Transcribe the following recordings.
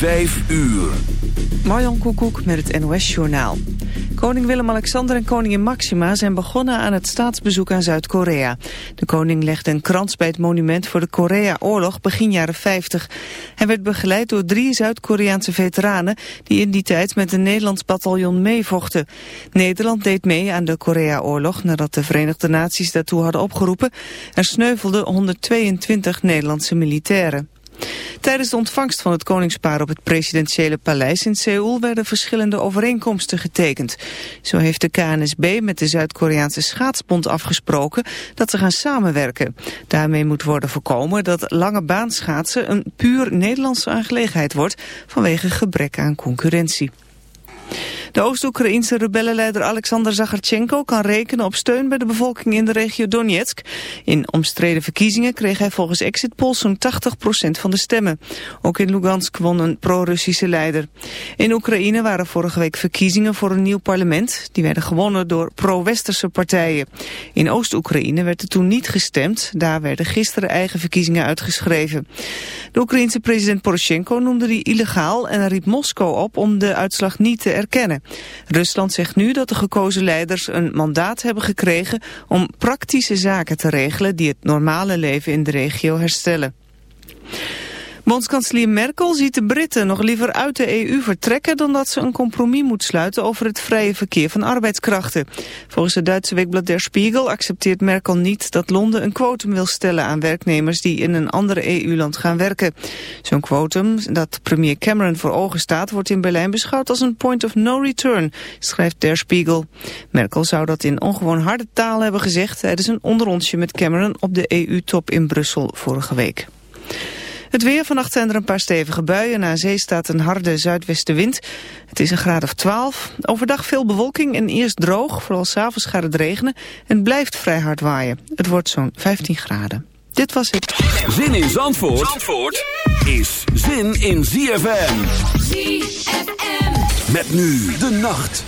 Vijf uur. Marjan Koekoek met het NOS-journaal. Koning Willem-Alexander en koningin Maxima zijn begonnen aan het staatsbezoek aan Zuid-Korea. De koning legde een krans bij het monument voor de Korea-oorlog begin jaren 50. Hij werd begeleid door drie Zuid-Koreaanse veteranen die in die tijd met een Nederlands bataljon meevochten. Nederland deed mee aan de Korea-oorlog nadat de Verenigde Naties daartoe hadden opgeroepen. Er sneuvelden 122 Nederlandse militairen. Tijdens de ontvangst van het koningspaar op het presidentiële paleis in Seoul werden verschillende overeenkomsten getekend. Zo heeft de KNSB met de Zuid-Koreaanse schaatsbond afgesproken dat ze gaan samenwerken. Daarmee moet worden voorkomen dat lange baanschaatsen een puur Nederlandse aangelegenheid wordt vanwege gebrek aan concurrentie. De Oost-Oekraïnse rebellenleider Alexander Zagarchenko kan rekenen op steun bij de bevolking in de regio Donetsk. In omstreden verkiezingen kreeg hij volgens exit polls zo'n 80% van de stemmen. Ook in Lugansk won een pro-Russische leider. In Oekraïne waren vorige week verkiezingen voor een nieuw parlement. Die werden gewonnen door pro-westerse partijen. In Oost-Oekraïne werd er toen niet gestemd. Daar werden gisteren eigen verkiezingen uitgeschreven. De Oekraïense president Poroshenko noemde die illegaal en riep Moskou op om de uitslag niet te erkennen. Rusland zegt nu dat de gekozen leiders een mandaat hebben gekregen om praktische zaken te regelen die het normale leven in de regio herstellen. Bondskanselier Merkel ziet de Britten nog liever uit de EU vertrekken dan dat ze een compromis moet sluiten over het vrije verkeer van arbeidskrachten. Volgens het Duitse weekblad Der Spiegel accepteert Merkel niet dat Londen een quotum wil stellen aan werknemers die in een andere EU-land gaan werken. Zo'n quotum dat premier Cameron voor ogen staat wordt in Berlijn beschouwd als een point of no return, schrijft Der Spiegel. Merkel zou dat in ongewoon harde taal hebben gezegd tijdens een onderrondje met Cameron op de EU-top in Brussel vorige week. Het weer, vannacht zijn er een paar stevige buien. Na zee staat een harde zuidwestenwind. Het is een graad of 12. Overdag veel bewolking en eerst droog. Vooral s'avonds gaat het regenen. En blijft vrij hard waaien. Het wordt zo'n 15 graden. Dit was het. Zin in Zandvoort, Zandvoort is zin in ZFM. ZFM. Met nu de nacht.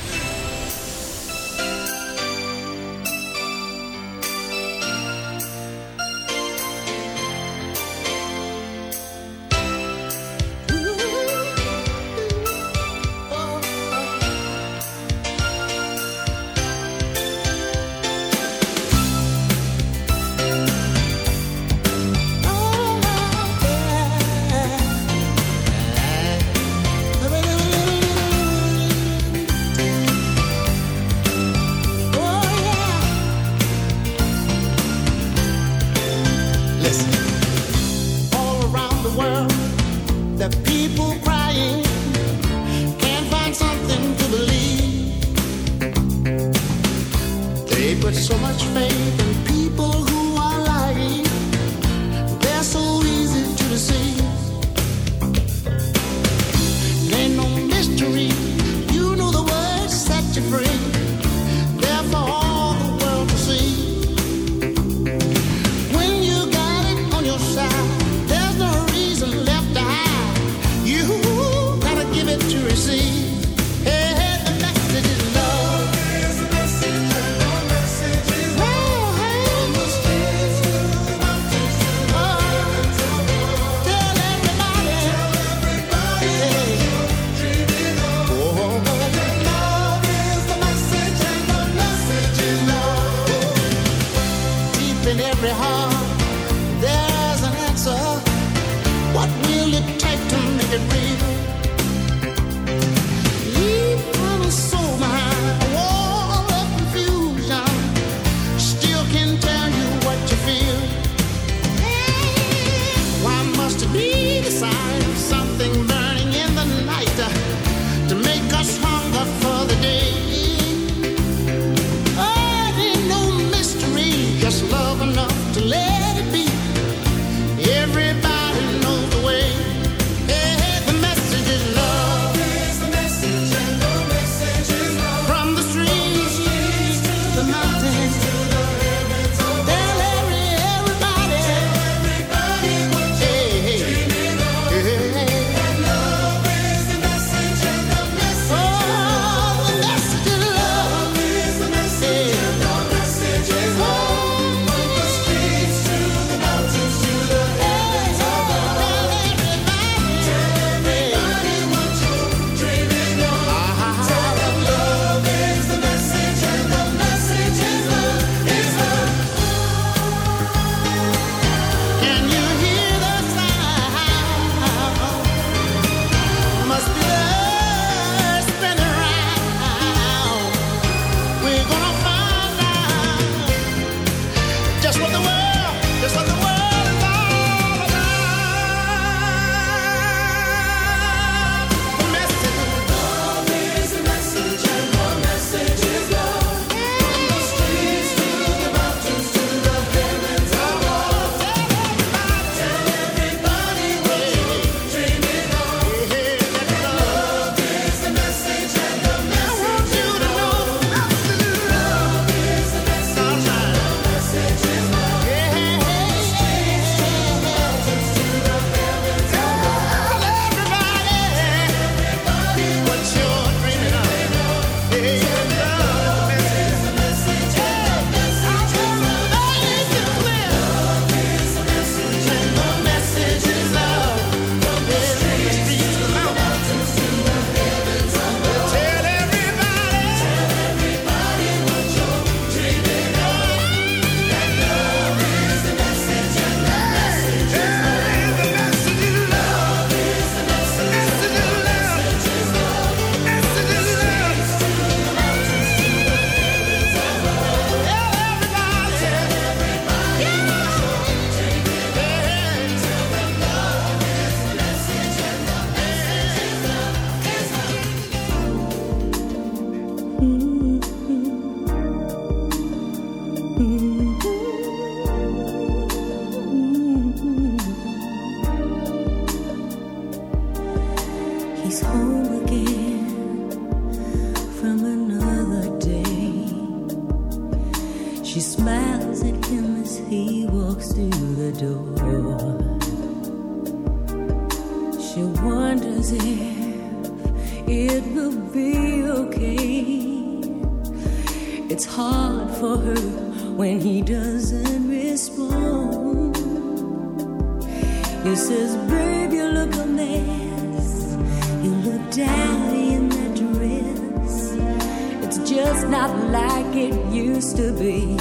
it's not like it used to be.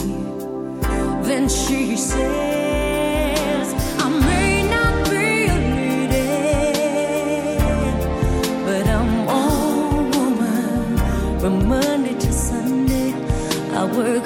Then she says, I may not be a lady, but I'm all woman. From Monday to Sunday, I work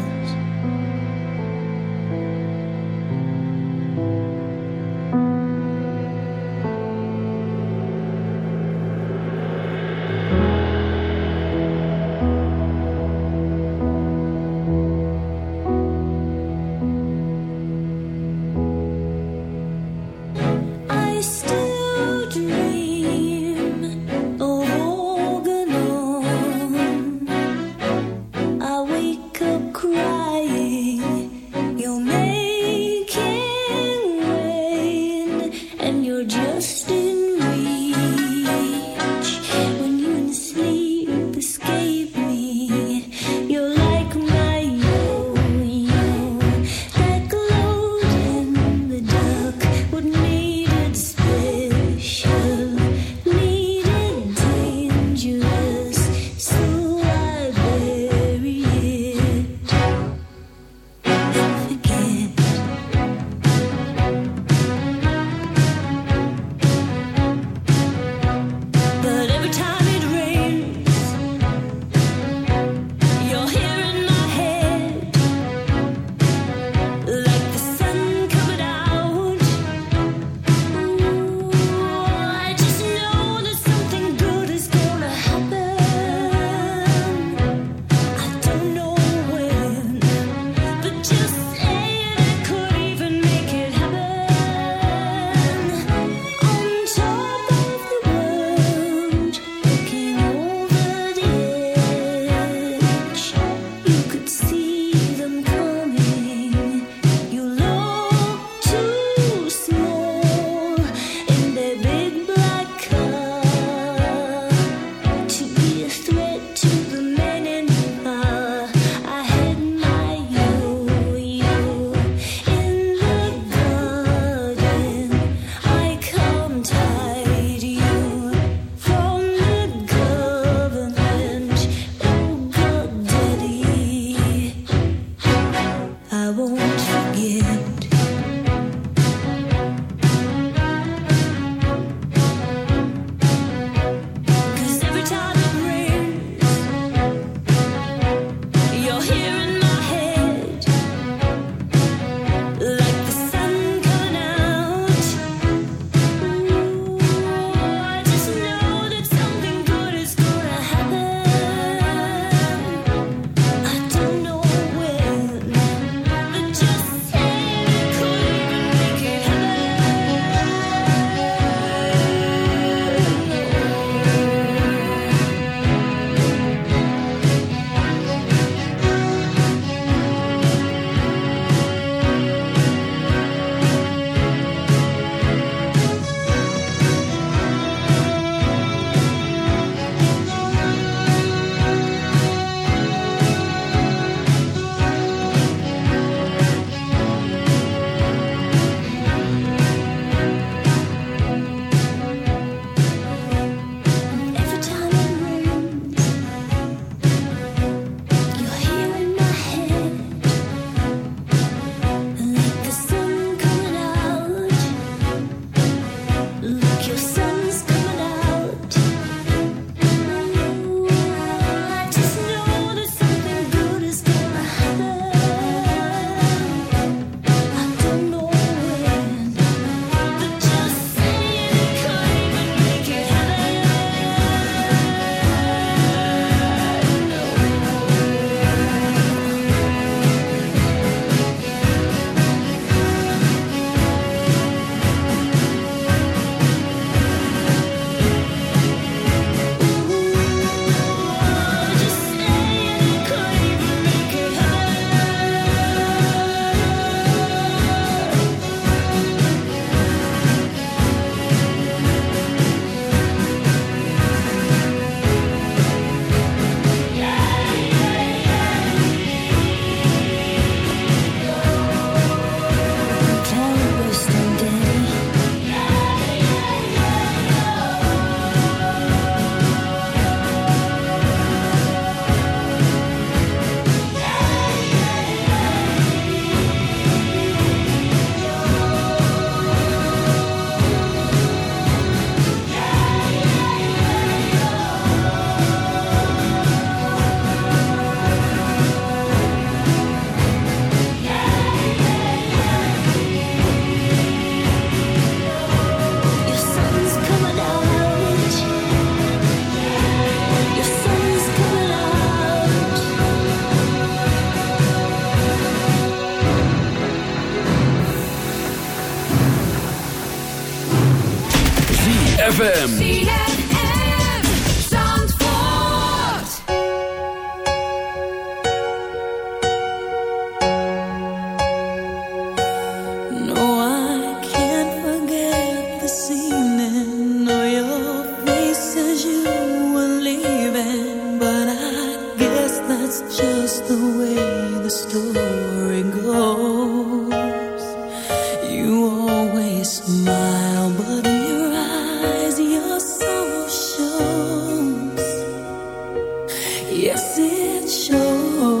Yes, it shows.